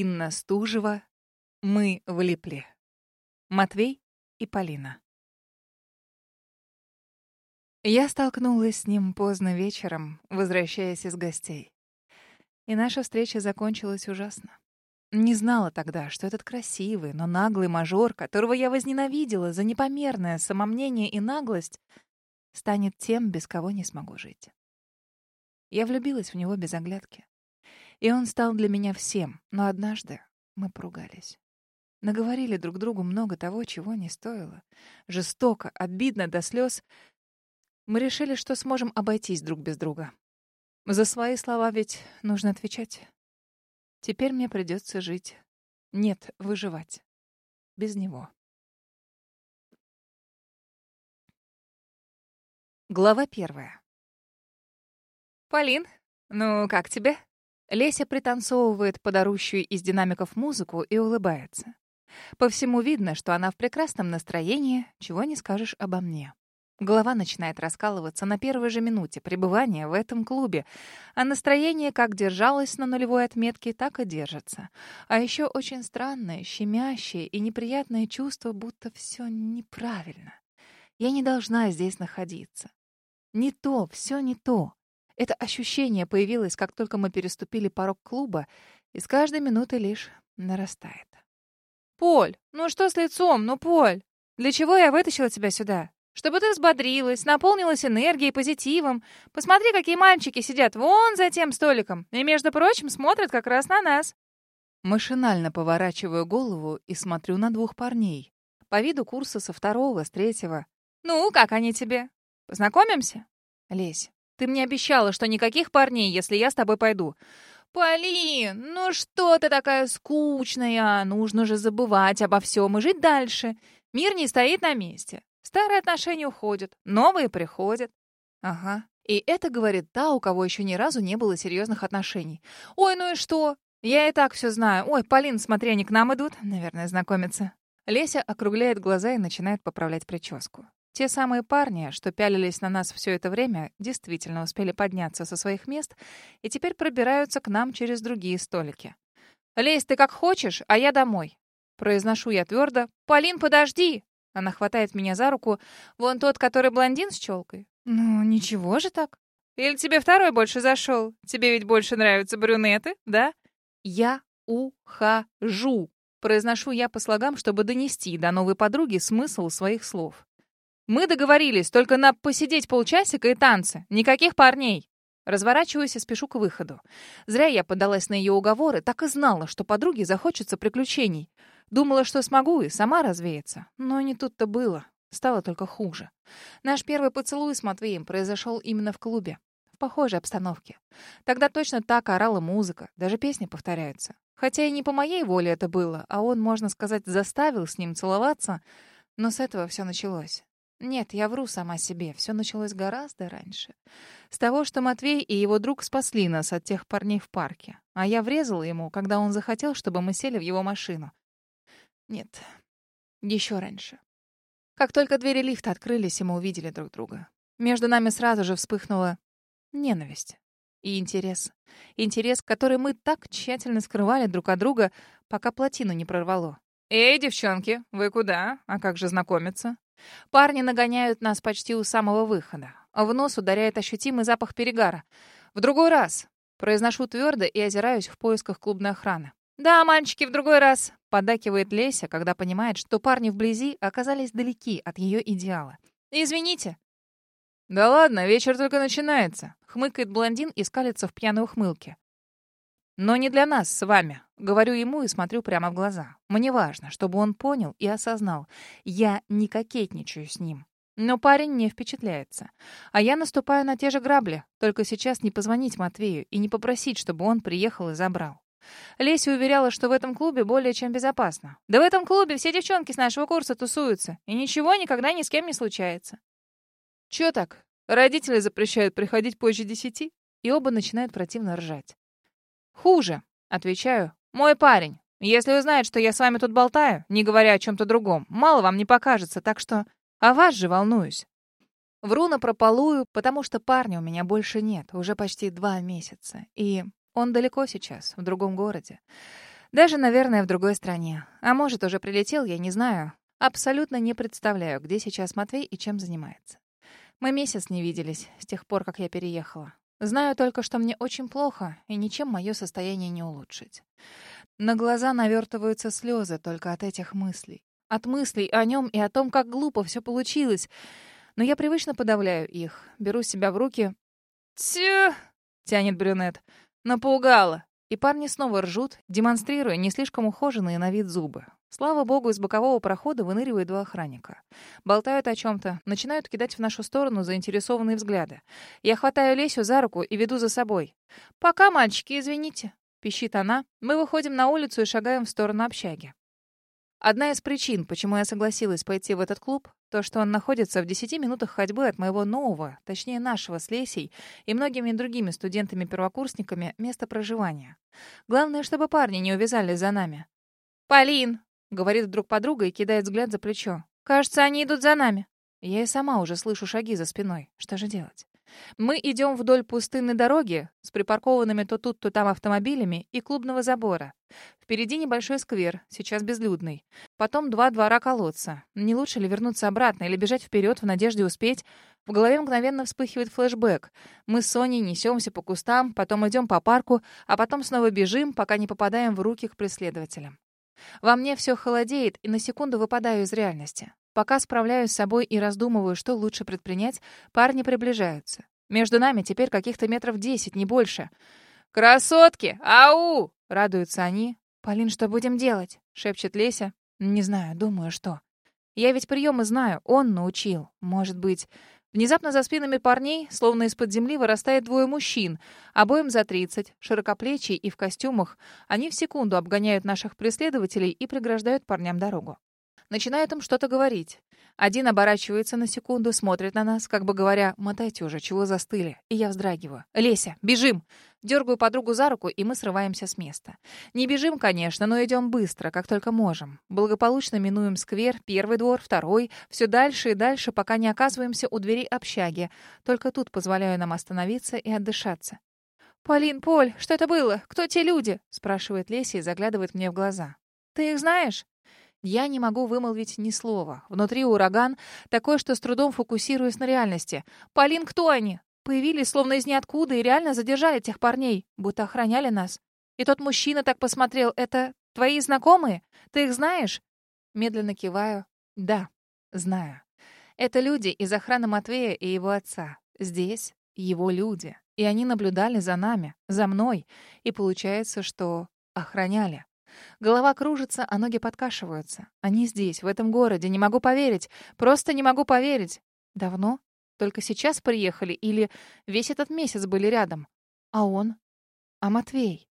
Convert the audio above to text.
Инна Стужева. Мы влипли. Матвей и Полина. Я столкнулась с ним поздно вечером, возвращаясь из гостей. И наша встреча закончилась ужасно. Не знала тогда, что этот красивый, но наглый мажор, которого я возненавидела за непомерное самомнение и наглость, станет тем, без кого не смогу жить. Я влюбилась в него без оглядки. И он стал для меня всем, но однажды мы поругались. Наговорили друг другу много того, чего не стоило. Жестоко, обидно до слез. Мы решили, что сможем обойтись друг без друга. За свои слова ведь нужно отвечать. Теперь мне придется жить. Нет, выживать. Без него. Глава первая. «Полин, ну как тебе?» Леся пританцовывает под из динамиков музыку и улыбается. По всему видно, что она в прекрасном настроении, чего не скажешь обо мне. Голова начинает раскалываться на первой же минуте пребывания в этом клубе, а настроение как держалось на нулевой отметке, так и держится. А еще очень странное, щемящее и неприятное чувство, будто все неправильно. Я не должна здесь находиться. Не то, все не то. Это ощущение появилось, как только мы переступили порог клуба, и с каждой минутой лишь нарастает. «Поль, ну что с лицом? Ну, Поль, для чего я вытащила тебя сюда? Чтобы ты взбодрилась, наполнилась энергией, позитивом. Посмотри, какие мальчики сидят вон за тем столиком. И, между прочим, смотрят как раз на нас». Машинально поворачиваю голову и смотрю на двух парней. По виду курса со второго, с третьего. «Ну, как они тебе? Познакомимся?» «Лесь, ты мне обещала, что никаких парней, если я с тобой пойду. «Полин, ну что ты такая скучная? Нужно же забывать обо всем и жить дальше. Мир не стоит на месте. Старые отношения уходят, новые приходят». «Ага. И это говорит та, у кого еще ни разу не было серьезных отношений. Ой, ну и что? Я и так все знаю. Ой, Полин, смотри, они к нам идут. Наверное, знакомиться». Леся округляет глаза и начинает поправлять прическу. Те самые парни, что пялились на нас все это время, действительно успели подняться со своих мест и теперь пробираются к нам через другие столики. «Лезь ты как хочешь, а я домой». Произношу я твердо. «Полин, подожди!» Она хватает меня за руку. «Вон тот, который блондин с челкой». «Ну, ничего же так». «Или тебе второй больше зашел? Тебе ведь больше нравятся брюнеты, да?» «Я ухожу», — произношу я по слогам, чтобы донести до новой подруги смысл своих слов. Мы договорились только на посидеть полчасика и танцы. Никаких парней. Разворачиваюсь и спешу к выходу. Зря я подалась на ее уговоры, так и знала, что подруге захочется приключений. Думала, что смогу и сама развеяться. Но не тут-то было. Стало только хуже. Наш первый поцелуй с Матвеем произошел именно в клубе. В похожей обстановке. Тогда точно так орала музыка. Даже песни повторяются. Хотя и не по моей воле это было, а он, можно сказать, заставил с ним целоваться. Но с этого все началось. Нет, я вру сама себе. Все началось гораздо раньше. С того, что Матвей и его друг спасли нас от тех парней в парке. А я врезала ему, когда он захотел, чтобы мы сели в его машину. Нет, еще раньше. Как только двери лифта открылись, и мы увидели друг друга. Между нами сразу же вспыхнула ненависть и интерес. Интерес, который мы так тщательно скрывали друг от друга, пока плотину не прорвало. «Эй, девчонки, вы куда? А как же знакомиться?» Парни нагоняют нас почти у самого выхода. В нос ударяет ощутимый запах перегара. В другой раз. Произношу твердо и озираюсь в поисках клубной охраны. «Да, мальчики, в другой раз», — поддакивает Леся, когда понимает, что парни вблизи оказались далеки от ее идеала. «Извините». «Да ладно, вечер только начинается», — хмыкает блондин и скалится в пьяной ухмылке. Но не для нас с вами. Говорю ему и смотрю прямо в глаза. Мне важно, чтобы он понял и осознал. Я не кокетничаю с ним. Но парень не впечатляется. А я наступаю на те же грабли. Только сейчас не позвонить Матвею и не попросить, чтобы он приехал и забрал. Леся уверяла, что в этом клубе более чем безопасно. Да в этом клубе все девчонки с нашего курса тусуются, и ничего никогда ни с кем не случается. Чё так? Родители запрещают приходить позже десяти? И оба начинают противно ржать. «Хуже», — отвечаю. «Мой парень. Если узнает, что я с вами тут болтаю, не говоря о чем-то другом, мало вам не покажется, так что о вас же волнуюсь». Вру напропалую, потому что парня у меня больше нет, уже почти два месяца. И он далеко сейчас, в другом городе. Даже, наверное, в другой стране. А может, уже прилетел, я не знаю. Абсолютно не представляю, где сейчас Матвей и чем занимается. Мы месяц не виделись с тех пор, как я переехала. Знаю только, что мне очень плохо, и ничем мое состояние не улучшить. На глаза навертываются слезы только от этих мыслей. От мыслей о нем и о том, как глупо все получилось. Но я привычно подавляю их, беру себя в руки. «Тю!» — тянет брюнет. «Напугала!» И парни снова ржут, демонстрируя не слишком ухоженные на вид зубы. Слава богу, из бокового прохода выныривают два охранника. Болтают о чем-то, начинают кидать в нашу сторону заинтересованные взгляды. Я хватаю Лесю за руку и веду за собой. «Пока, мальчики, извините», — пищит она. Мы выходим на улицу и шагаем в сторону общаги. Одна из причин, почему я согласилась пойти в этот клуб, то, что он находится в 10 минутах ходьбы от моего нового, точнее нашего с Лесей и многими другими студентами-первокурсниками места проживания. Главное, чтобы парни не увязались за нами. «Полин!» — говорит вдруг подруга и кидает взгляд за плечо. «Кажется, они идут за нами». Я и сама уже слышу шаги за спиной. Что же делать? Мы идем вдоль пустынной дороги с припаркованными то тут, то там автомобилями и клубного забора. Впереди небольшой сквер, сейчас безлюдный. Потом два двора колодца. Не лучше ли вернуться обратно или бежать вперед в надежде успеть? В голове мгновенно вспыхивает флешбэк. Мы с Соней несемся по кустам, потом идем по парку, а потом снова бежим, пока не попадаем в руки к преследователям. Во мне все холодеет, и на секунду выпадаю из реальности. Пока справляюсь с собой и раздумываю, что лучше предпринять, парни приближаются. Между нами теперь каких-то метров десять, не больше. «Красотки! Ау!» — радуются они. «Полин, что будем делать?» — шепчет Леся. «Не знаю, думаю, что. Я ведь приемы знаю, он научил. Может быть...» Внезапно за спинами парней, словно из-под земли, вырастает двое мужчин. Обоим за тридцать, широкоплечий и в костюмах. Они в секунду обгоняют наших преследователей и преграждают парням дорогу. Начинают им что-то говорить. Один оборачивается на секунду, смотрит на нас, как бы говоря, «Мотайте уже, чего застыли?» И я вздрагиваю. «Леся, бежим!» Дергаю подругу за руку, и мы срываемся с места. Не бежим, конечно, но идем быстро, как только можем. Благополучно минуем сквер, первый двор, второй, все дальше и дальше, пока не оказываемся у двери общаги. Только тут позволяю нам остановиться и отдышаться. «Полин, Поль, что это было? Кто те люди?» — спрашивает Леся и заглядывает мне в глаза. «Ты их знаешь?» Я не могу вымолвить ни слова. Внутри ураган, такой, что с трудом фокусируюсь на реальности. «Полин, кто они?» Появились словно из ниоткуда и реально задержали тех парней, будто охраняли нас. И тот мужчина так посмотрел. «Это твои знакомые? Ты их знаешь?» Медленно киваю. «Да, знаю. Это люди из охраны Матвея и его отца. Здесь его люди. И они наблюдали за нами, за мной. И получается, что охраняли. Голова кружится, а ноги подкашиваются. Они здесь, в этом городе. Не могу поверить. Просто не могу поверить. Давно? Только сейчас приехали или весь этот месяц были рядом? А он? А Матвей?